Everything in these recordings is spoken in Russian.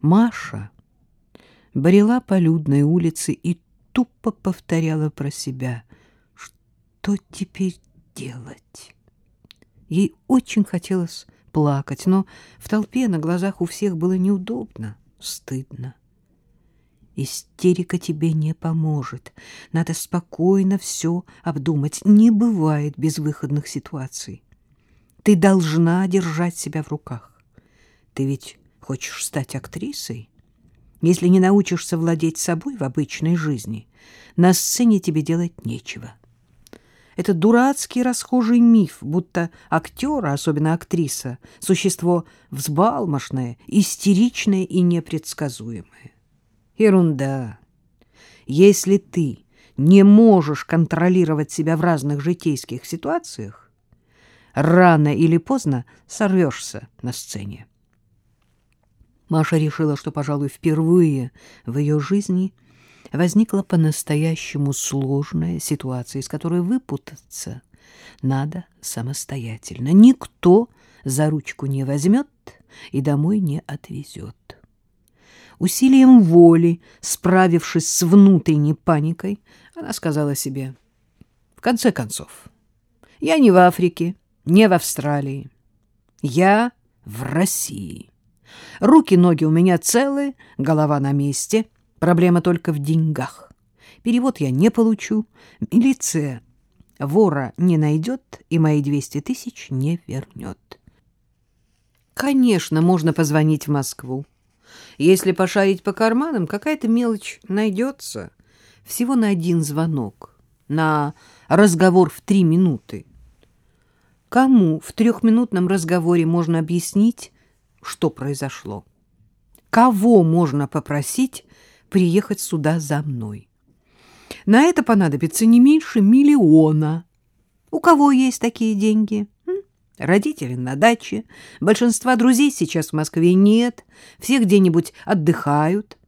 Маша брела по людной улице и тупо повторяла про себя, что теперь делать. Ей очень хотелось плакать, но в толпе на глазах у всех было неудобно, стыдно. Истерика тебе не поможет. Надо спокойно все обдумать. Не бывает безвыходных ситуаций. Ты должна держать себя в руках. Ты ведь хочешь стать актрисой? Если не научишься владеть собой в обычной жизни, на сцене тебе делать нечего. Это дурацкий расхожий миф, будто актер, особенно актриса, существо взбалмошное, истеричное и непредсказуемое. Ерунда. Если ты не можешь контролировать себя в разных житейских ситуациях, рано или поздно сорвешься на сцене. Маша решила, что, пожалуй, впервые в ее жизни возникла по-настоящему сложная ситуация, из которой выпутаться надо самостоятельно. Никто за ручку не возьмет и домой не отвезет. Усилием воли, справившись с внутренней паникой, она сказала себе, в конце концов, я не в Африке, не в Австралии, я в России. Руки-ноги у меня целые, голова на месте. Проблема только в деньгах. Перевод я не получу. Милиция вора не найдет и мои 200 тысяч не вернет. Конечно, можно позвонить в Москву. Если пошарить по карманам, какая-то мелочь найдется. Всего на один звонок, на разговор в три минуты. Кому в трехминутном разговоре можно объяснить, что произошло. Кого можно попросить приехать сюда за мной? На это понадобится не меньше миллиона. У кого есть такие деньги? Родители на даче. Большинства друзей сейчас в Москве нет. Все где-нибудь отдыхают.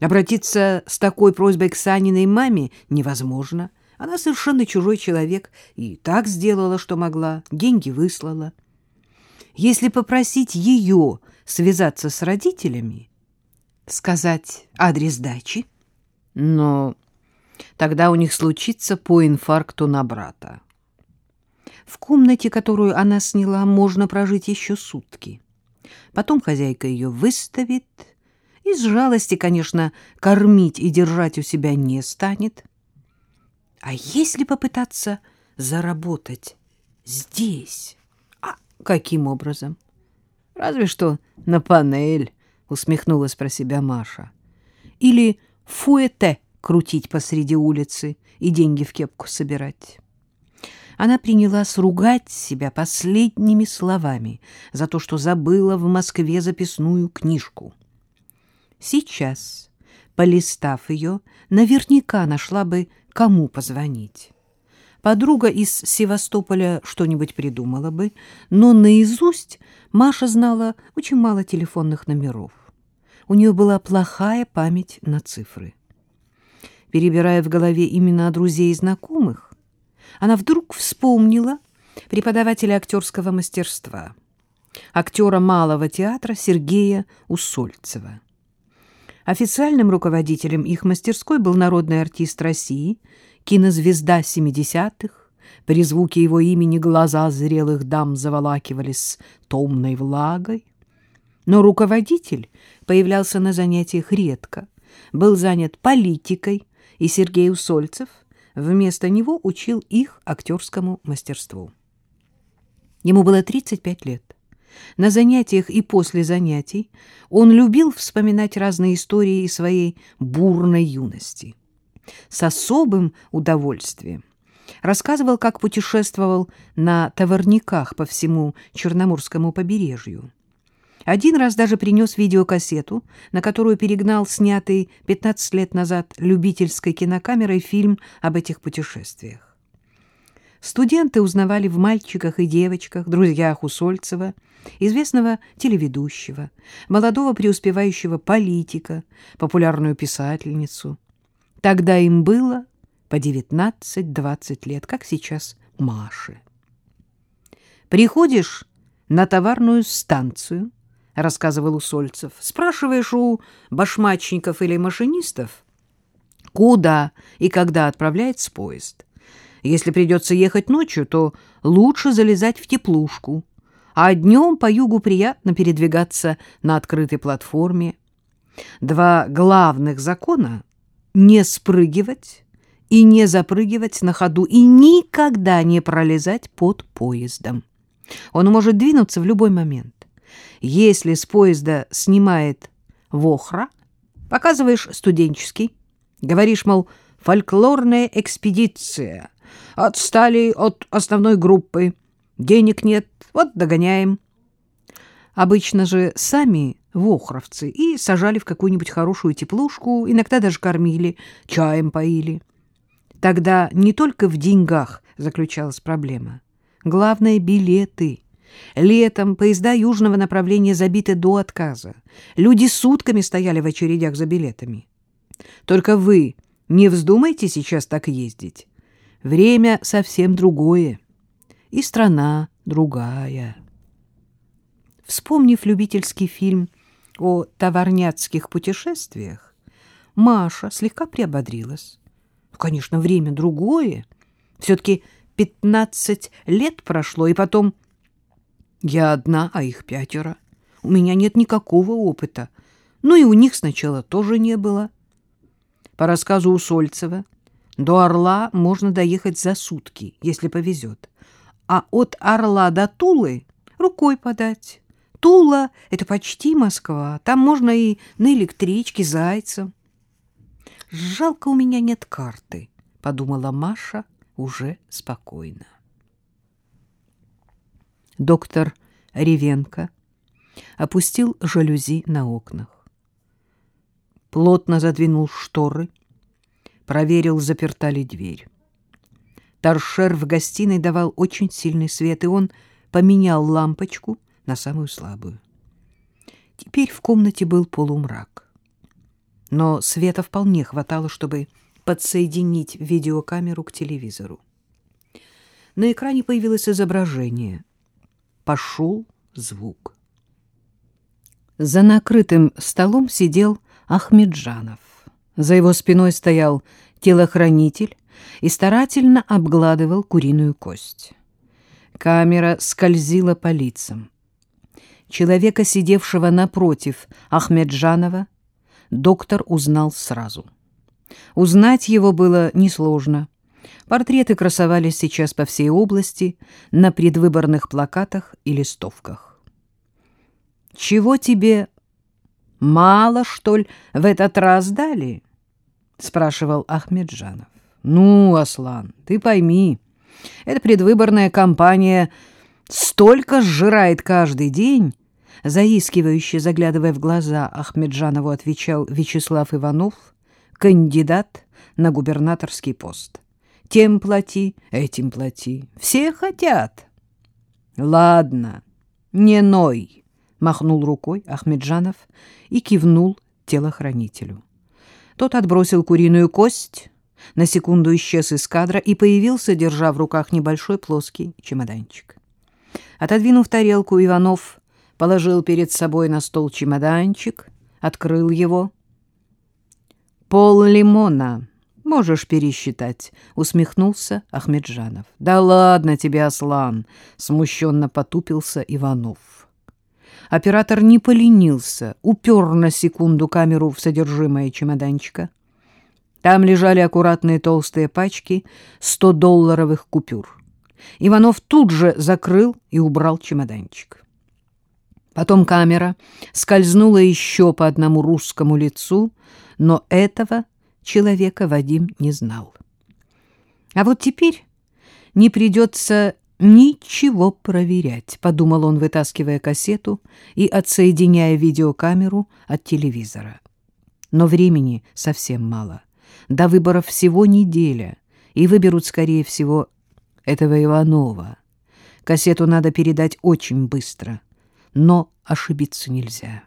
Обратиться с такой просьбой к Саниной маме невозможно. Она совершенно чужой человек и так сделала, что могла. Деньги выслала. Если попросить ее связаться с родителями, сказать адрес дачи, но тогда у них случится по инфаркту на брата. В комнате, которую она сняла, можно прожить еще сутки. Потом хозяйка ее выставит. Из жалости, конечно, кормить и держать у себя не станет. А если попытаться заработать здесь? Каким образом? Разве что на панель, усмехнулась про себя Маша. Или фуэте крутить посреди улицы и деньги в кепку собирать. Она принялась ругать себя последними словами за то, что забыла в Москве записную книжку. Сейчас, полистав ее, наверняка нашла бы, кому позвонить. Подруга из Севастополя что-нибудь придумала бы, но наизусть Маша знала очень мало телефонных номеров. У нее была плохая память на цифры. Перебирая в голове имена друзей и знакомых, она вдруг вспомнила преподавателя актерского мастерства, актера малого театра Сергея Усольцева. Официальным руководителем их мастерской был народный артист России кинозвезда 70-х. При звуке его имени глаза зрелых дам заволакивались томной влагой. Но руководитель появлялся на занятиях редко, был занят политикой, и Сергей Усольцев вместо него учил их актерскому мастерству. Ему было 35 лет. На занятиях и после занятий он любил вспоминать разные истории своей бурной юности с особым удовольствием. Рассказывал, как путешествовал на товарниках по всему Черноморскому побережью. Один раз даже принес видеокассету, на которую перегнал снятый 15 лет назад любительской кинокамерой фильм об этих путешествиях. Студенты узнавали в мальчиках и девочках, друзьях Усольцева, известного телеведущего, молодого преуспевающего политика, популярную писательницу. Тогда им было по 19-20 лет, как сейчас Маше. Приходишь на товарную станцию, рассказывал Усольцев. Спрашиваешь у башмачников или машинистов, куда и когда отправляется поезд. Если придется ехать ночью, то лучше залезать в теплушку, а днем по югу приятно передвигаться на открытой платформе. Два главных закона — не спрыгивать и не запрыгивать на ходу и никогда не пролезать под поездом. Он может двинуться в любой момент. Если с поезда снимает вохра, показываешь студенческий, говоришь, мол, фольклорная экспедиция, отстали от основной группы, денег нет, вот догоняем. Обычно же сами вохровцы и сажали в какую-нибудь хорошую теплушку, иногда даже кормили, чаем поили. Тогда не только в деньгах заключалась проблема. Главное — билеты. Летом поезда южного направления забиты до отказа. Люди сутками стояли в очередях за билетами. Только вы не вздумайте сейчас так ездить. Время совсем другое. И страна другая. Вспомнив любительский фильм о товарняцких путешествиях, Маша слегка приободрилась. Ну, конечно, время другое. Все-таки пятнадцать лет прошло, и потом я одна, а их пятеро. У меня нет никакого опыта. Ну и у них сначала тоже не было. По рассказу Усольцева, до Орла можно доехать за сутки, если повезет. А от Орла до Тулы рукой подать. Тула — это почти Москва. Там можно и на электричке зайцем. «Жалко, у меня нет карты», — подумала Маша уже спокойно. Доктор Ревенко опустил жалюзи на окнах. Плотно задвинул шторы, проверил, заперта ли дверь. Торшер в гостиной давал очень сильный свет, и он поменял лампочку на самую слабую. Теперь в комнате был полумрак но света вполне хватало, чтобы подсоединить видеокамеру к телевизору. На экране появилось изображение. Пошел звук. За накрытым столом сидел Ахмеджанов. За его спиной стоял телохранитель и старательно обгладывал куриную кость. Камера скользила по лицам. Человека, сидевшего напротив Ахмеджанова, доктор узнал сразу. Узнать его было несложно. Портреты красовались сейчас по всей области на предвыборных плакатах и листовках. «Чего тебе мало, что ли, в этот раз дали?» — спрашивал Ахмеджанов. «Ну, Аслан, ты пойми, эта предвыборная кампания столько сжирает каждый день, Заискивающе заглядывая в глаза, Ахмеджанову отвечал Вячеслав Иванов, кандидат на губернаторский пост. Тем плати, этим плати. Все хотят. Ладно, не ной, махнул рукой Ахмеджанов и кивнул телохранителю. Тот отбросил куриную кость, на секунду исчез из кадра и появился, держа в руках небольшой плоский чемоданчик. Отодвинув тарелку, Иванов положил перед собой на стол чемоданчик, открыл его. «Пол лимона. Можешь пересчитать», — усмехнулся Ахмеджанов. «Да ладно тебе, Аслан», — смущенно потупился Иванов. Оператор не поленился, упер на секунду камеру в содержимое чемоданчика. Там лежали аккуратные толстые пачки 100-долларовых купюр. Иванов тут же закрыл и убрал чемоданчик. Потом камера скользнула еще по одному русскому лицу, но этого человека Вадим не знал. А вот теперь не придется ничего проверять, подумал он, вытаскивая кассету и отсоединяя видеокамеру от телевизора. Но времени совсем мало. До выборов всего неделя, и выберут, скорее всего, этого Иванова. Кассету надо передать очень быстро — но ошибиться нельзя.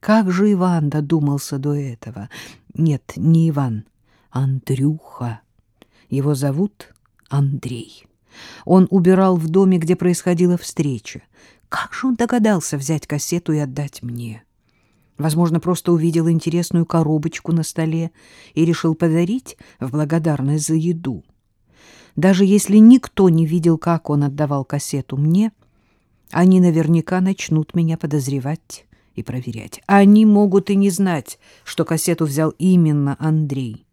Как же Иван додумался до этого? Нет, не Иван, Андрюха. Его зовут Андрей. Он убирал в доме, где происходила встреча. Как же он догадался взять кассету и отдать мне? Возможно, просто увидел интересную коробочку на столе и решил подарить в благодарность за еду. Даже если никто не видел, как он отдавал кассету мне, они наверняка начнут меня подозревать и проверять. Они могут и не знать, что кассету взял именно Андрей.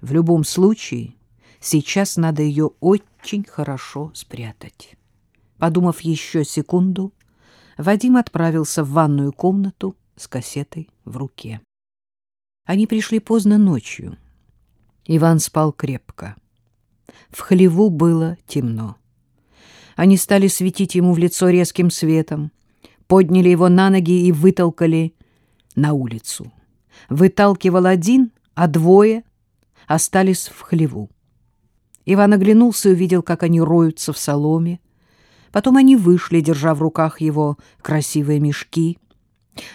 В любом случае, сейчас надо ее очень хорошо спрятать. Подумав еще секунду, Вадим отправился в ванную комнату с кассетой в руке. Они пришли поздно ночью. Иван спал крепко. В хлеву было темно. Они стали светить ему в лицо резким светом, подняли его на ноги и вытолкали на улицу. Выталкивал один, а двое остались в хлеву. Иван оглянулся и увидел, как они роются в соломе, Потом они вышли, держа в руках его красивые мешки.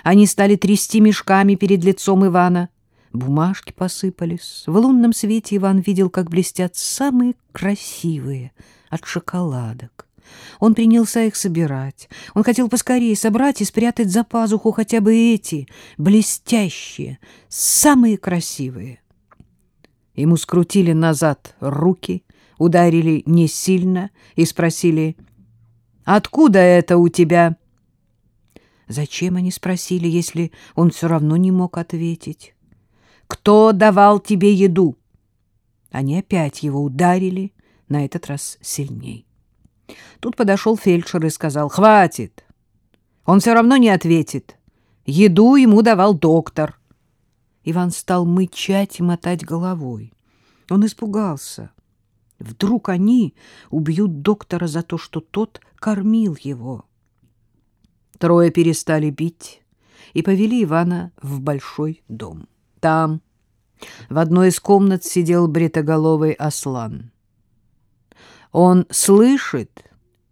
Они стали трясти мешками перед лицом Ивана. Бумажки посыпались. В лунном свете Иван видел, как блестят самые красивые от шоколадок. Он принялся их собирать. Он хотел поскорее собрать и спрятать за пазуху хотя бы эти, блестящие, самые красивые. Ему скрутили назад руки, ударили не сильно и спросили — Откуда это у тебя? Зачем они спросили, если он все равно не мог ответить? Кто давал тебе еду? Они опять его ударили, на этот раз сильней. Тут подошел фельдшер и сказал, «Хватит! Он все равно не ответит. Еду ему давал доктор». Иван стал мычать и мотать головой. Он испугался. Вдруг они убьют доктора за то, что тот кормил его. Трое перестали бить и повели Ивана в большой дом. Там, в одной из комнат, сидел бритоголовый ослан. «Он слышит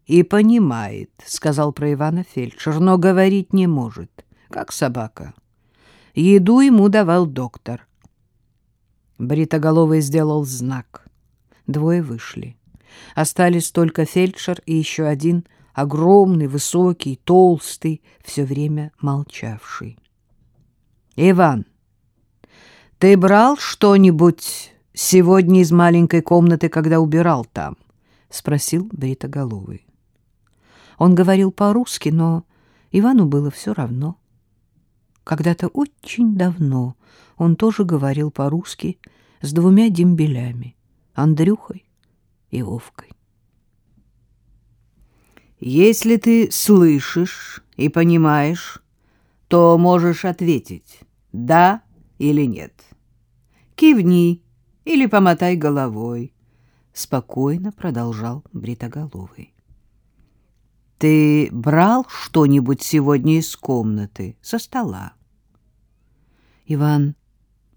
и понимает», — сказал про Ивана фельдшер, — «но говорить не может, как собака. Еду ему давал доктор». Бритоголовый сделал знак. Двое вышли. Остались только фельдшер и еще один огромный, высокий, толстый, все время молчавший. — Иван, ты брал что-нибудь сегодня из маленькой комнаты, когда убирал там? — спросил Бритоголовый. Он говорил по-русски, но Ивану было все равно. Когда-то очень давно он тоже говорил по-русски с двумя дембелями — Андрюхой и Вовкой. Если ты слышишь и понимаешь, то можешь ответить «да» или «нет». Кивни или помотай головой. Спокойно продолжал Бритоголовый. Ты брал что-нибудь сегодня из комнаты, со стола? Иван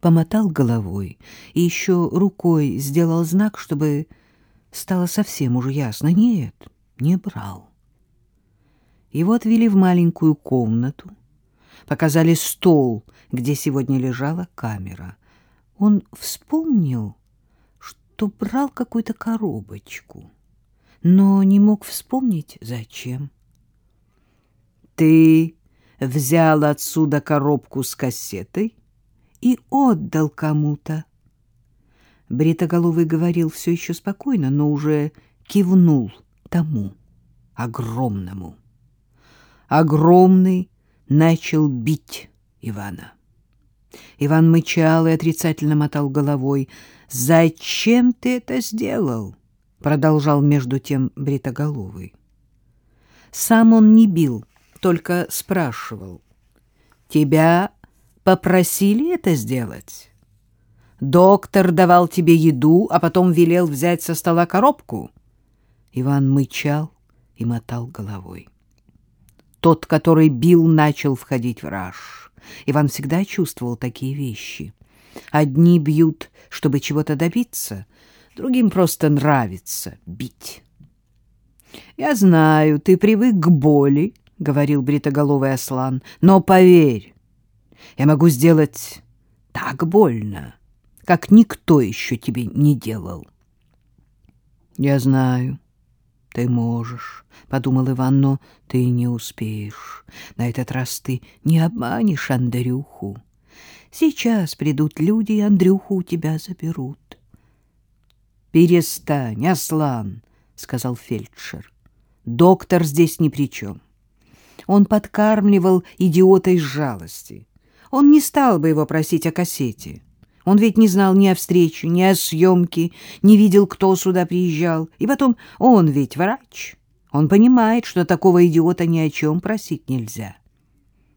помотал головой и еще рукой сделал знак, чтобы стало совсем уже ясно. Нет, не брал. Его отвели в маленькую комнату, показали стол, где сегодня лежала камера. Он вспомнил, что брал какую-то коробочку, но не мог вспомнить, зачем. «Ты взял отсюда коробку с кассетой и отдал кому-то», Бритоголовый говорил все еще спокойно, но уже кивнул тому огромному. Огромный начал бить Ивана. Иван мычал и отрицательно мотал головой. «Зачем ты это сделал?» — продолжал между тем Бритоголовый. Сам он не бил, только спрашивал. «Тебя попросили это сделать?» Доктор давал тебе еду, а потом велел взять со стола коробку. Иван мычал и мотал головой. Тот, который бил, начал входить в раж. Иван всегда чувствовал такие вещи. Одни бьют, чтобы чего-то добиться, другим просто нравится бить. «Я знаю, ты привык к боли», — говорил бритоголовый Аслан, — «но поверь, я могу сделать так больно, как никто еще тебе не делал. Я знаю. Ты можешь, — подумал Иван, — но ты не успеешь. На этот раз ты не обманешь Андрюху. Сейчас придут люди, и Андрюху у тебя заберут. — Перестань, Аслан, — сказал фельдшер. — Доктор здесь ни при чем. Он подкармливал идиота из жалости. Он не стал бы его просить о кассете. Он ведь не знал ни о встрече, ни о съемке, не видел, кто сюда приезжал. И потом, он ведь врач. Он понимает, что такого идиота ни о чем просить нельзя.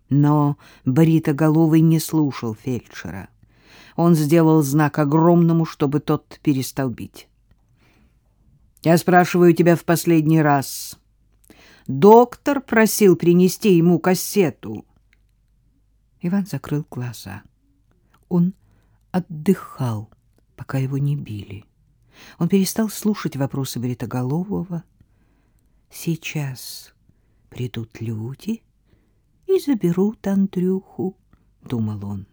Но Бритоголовый не слушал фельдшера. Он сделал знак огромному, чтобы тот перестал бить. «Я спрашиваю тебя в последний раз. Доктор просил принести ему кассету». Иван закрыл глаза. Он отдыхал, пока его не били. Он перестал слушать вопросы Бритоголового. «Сейчас придут люди и заберут Андрюху», — думал он.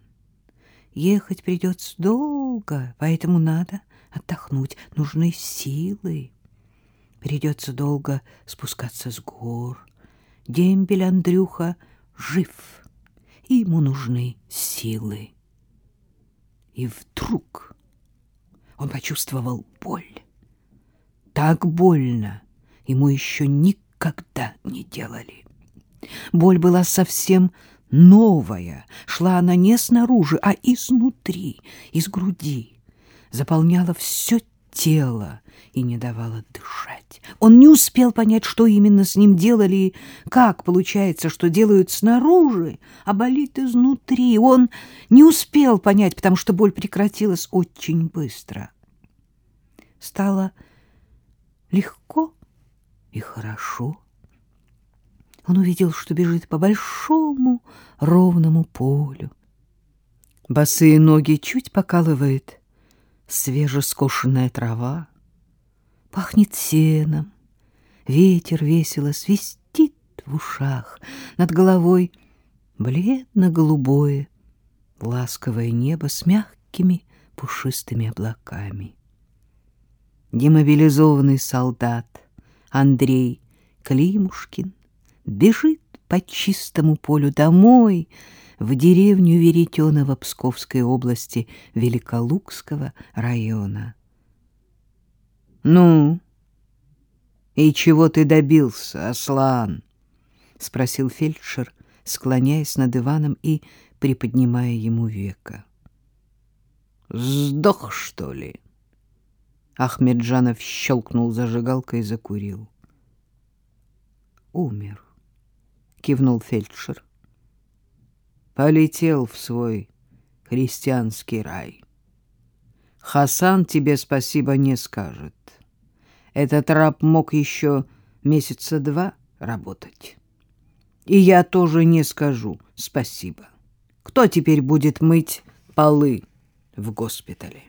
«Ехать придется долго, поэтому надо отдохнуть. Нужны силы. Придется долго спускаться с гор. Дембель Андрюха жив, и ему нужны силы». И вдруг он почувствовал боль. Так больно ему еще никогда не делали. Боль была совсем новая, шла она не снаружи, а изнутри, из груди, заполняла все тело и не давала дышать. Он не успел понять, что именно с ним делали и как получается, что делают снаружи, а болит изнутри. Он не успел понять, потому что боль прекратилась очень быстро. Стало легко и хорошо. Он увидел, что бежит по большому ровному полю. Босые ноги чуть покалывает свежескошенная трава, пахнет сеном, ветер весело свистит в ушах, над головой бледно-голубое, ласковое небо с мягкими пушистыми облаками. Демобилизованный солдат Андрей Климушкин бежит по чистому полю домой, в деревню Веретенова Псковской области Великолукского района. «Ну, и чего ты добился, Аслан?» — спросил фельдшер, склоняясь над Иваном и приподнимая ему века. «Сдох, что ли?» Ахмеджанов щелкнул зажигалкой и закурил. «Умер», — кивнул фельдшер полетел в свой христианский рай. Хасан тебе спасибо не скажет. Этот раб мог еще месяца два работать. И я тоже не скажу спасибо. Кто теперь будет мыть полы в госпитале?